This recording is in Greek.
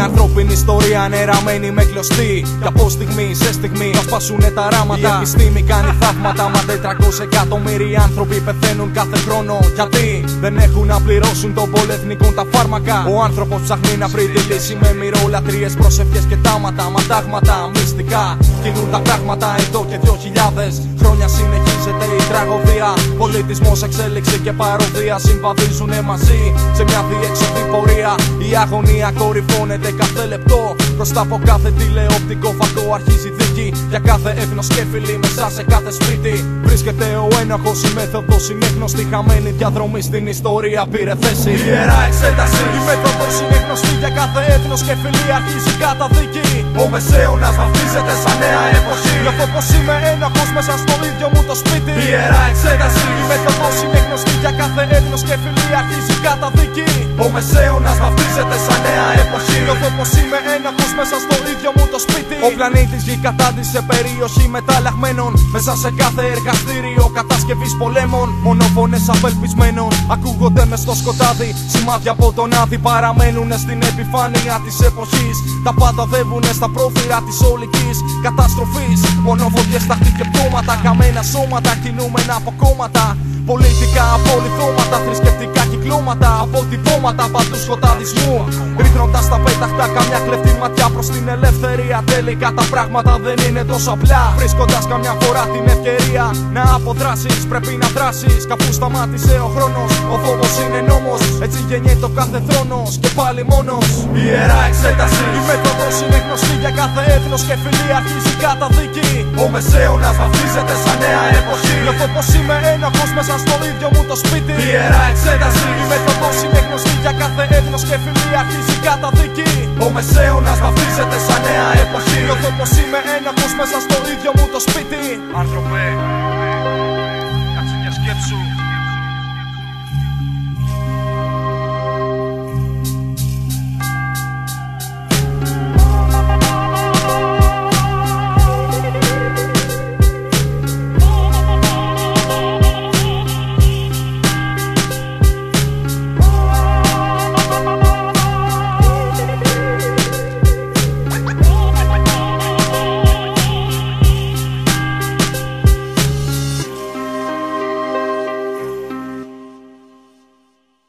Η ανθρώπινη ιστορία νεραμένη με κλωστή. Και από στιγμή σε στιγμή θα σπάσουνε τα ράματα. Η επιστήμη κάνει θαύματα. Μα 400 εκατομμύρια άνθρωποι πεθαίνουν κάθε χρόνο. Γιατί δεν έχουν να πληρώσουν των πολυεθνικών τα φάρμακα. Ο άνθρωπος ψάχνει να βρει τη λύση με μυρολατρίες, προσευχές και τάματα. Μαντάγματα μυστικά κινούν τα πράγματα εδώ και δυο χιλιάδες χρόνια συνεχίζεται η τραγωδία. Πολιτισμός, εξέλιξη και παροδία συμβαδίζουν μαζί σε μια διέξοδη πορεία. Η αγωνία κορυφώνεται κάθε λεπτό. Μπροστά από κάθε τηλεοπτικό φακό αρχίζει δίκη. Για κάθε έθνος και φιλή μέσα σε κάθε σπίτι. Βρίσκεται ο ένοχος, η μέθοδος είναι γνωστή. Χαμένη διαδρομή στην ιστορία πήρε θέση. Η ιερά εξέταση. Η μέθοδος είναι γνωστή για κάθε έθνος και φιλή αρχίζει καταδίκη. Ο μεσαίωνας βαφτίζεται σαν νέα εποχή. Νιώθω πως είμαι ένοχος μέσα στο ίδιο μου το σπίτι. Η ιερά εξέταση. Η μέθοδος είναι γνωστή για κάθε έθνος και φιλή αρχίζει καταδίκη. Ο μεσαίωνας βαφτίζεται Ο πλανήτης γη κατάντησε περιοχή μεταλλαγμένων. Μέσα σε κάθε εργαστήριο κατασκευής πολέμων. Μόνο φωνέ απελπισμένων ακούγονται μες στο σκοτάδι. Σημάδια από τον άδει παραμένουν στην επιφάνεια της εποχής. Τα πάντα δεύουν στα πρόθυρα της ολικής καταστροφής. Μόνο φωτιέ στα και πτώματα. Καμένα σώματα κινούμενα από κόμματα. Πολιτικά απολυθώματα, θρησκευτικά κυκλώματα. Αποτυπώματα παντού σκοταδισμού. Ρίχνοντας τα πέταχτα καμιά κλεφτή ματιά προς την ελευθερία. Τελικά τα πράγματα δεν είναι τόσο απλά. Βρίσκοντας καμιά φορά την ευκαιρία να αποδράσεις, πρέπει να δράσεις. Καπού σταμάτησε ο χρόνος. Ο φόβο είναι νόμος. Έτσι γεννιέται ο κάθε θρόνος και πάλι μόνος. Η ιερά εξέταση. Η μέθοδος είναι γνωστή για κάθε έθνος και φιλή αρχίζει καταδίκη. Ο μεσαίωνας βαφτίζεται σαν νέα εποχή. Νιώθω πως είμαι ένοχο μέσα στο ίδιο μου το σπίτι. Η ιερά εξέταση. Η μέθοδο είναι γνωστή για κάθε έθνος και φιλή αρχίζει καταδίκη. Ο μεσαίωνας βαφτίζεται